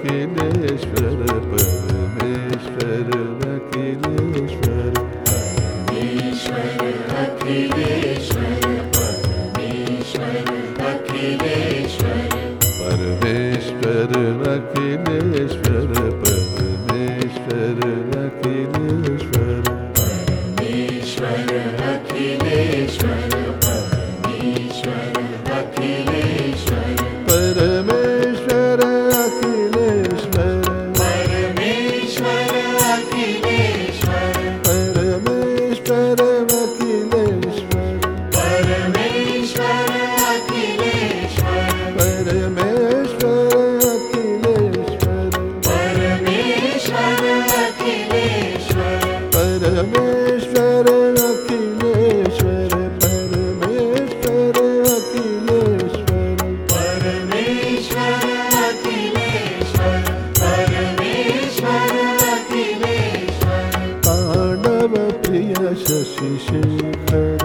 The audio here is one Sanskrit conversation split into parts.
वकिलेश्वर परमेश्वर वकिलेश्वर। परमेश्वर वकिलेश्वर परमेश्वर वकिलेश्वर। परमेश्वर वकिलेश्वर परमेश्वर 的心事。可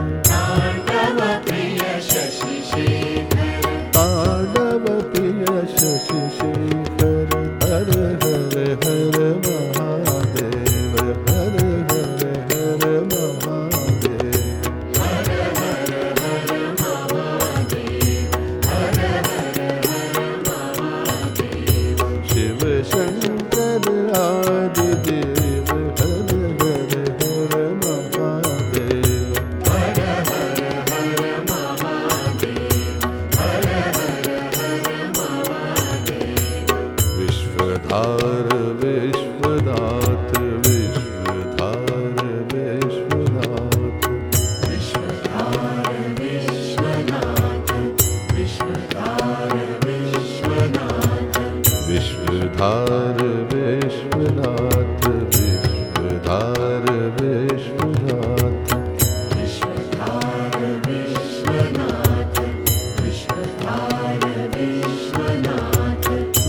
विश्वधार विश्वनाथ विश्वधार विश्वनाथ।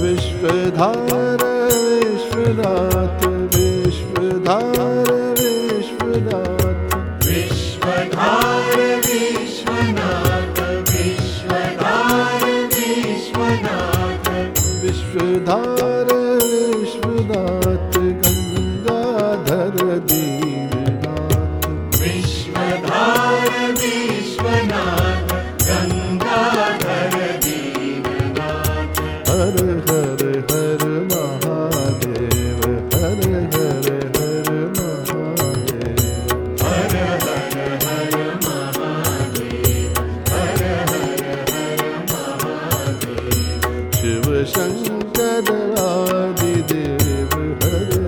विश्वधार विश्वनाथ विश्वधार विश्वनाथ। विश्वधार विश्वनाथ शङ्करवादिदेव हरे।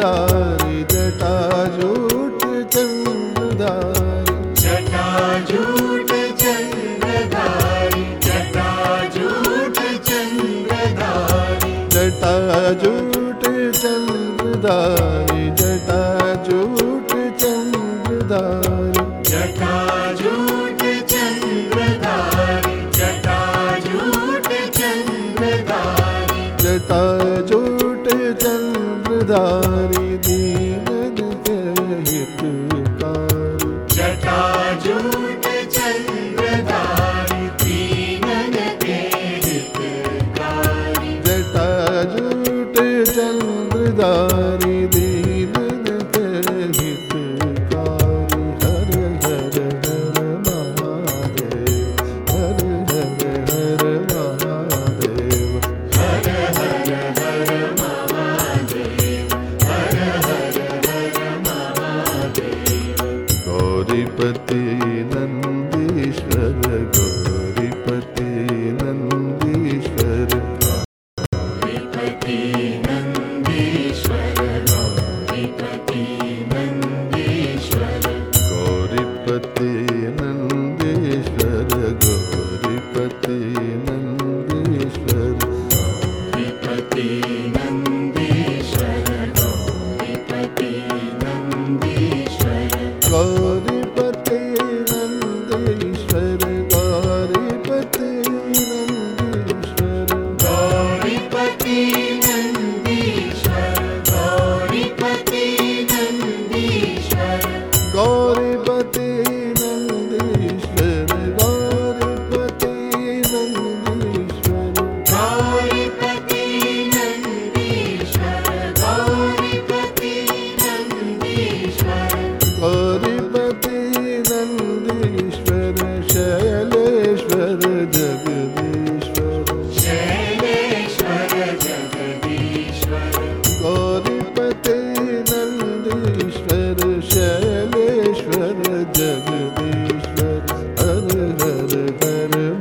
झूट चन्दुदारा झूट चन्द्र ದಾರಿ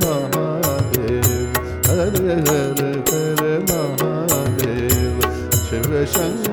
महादेव हर हर महादे महादेव शिव शङ्कर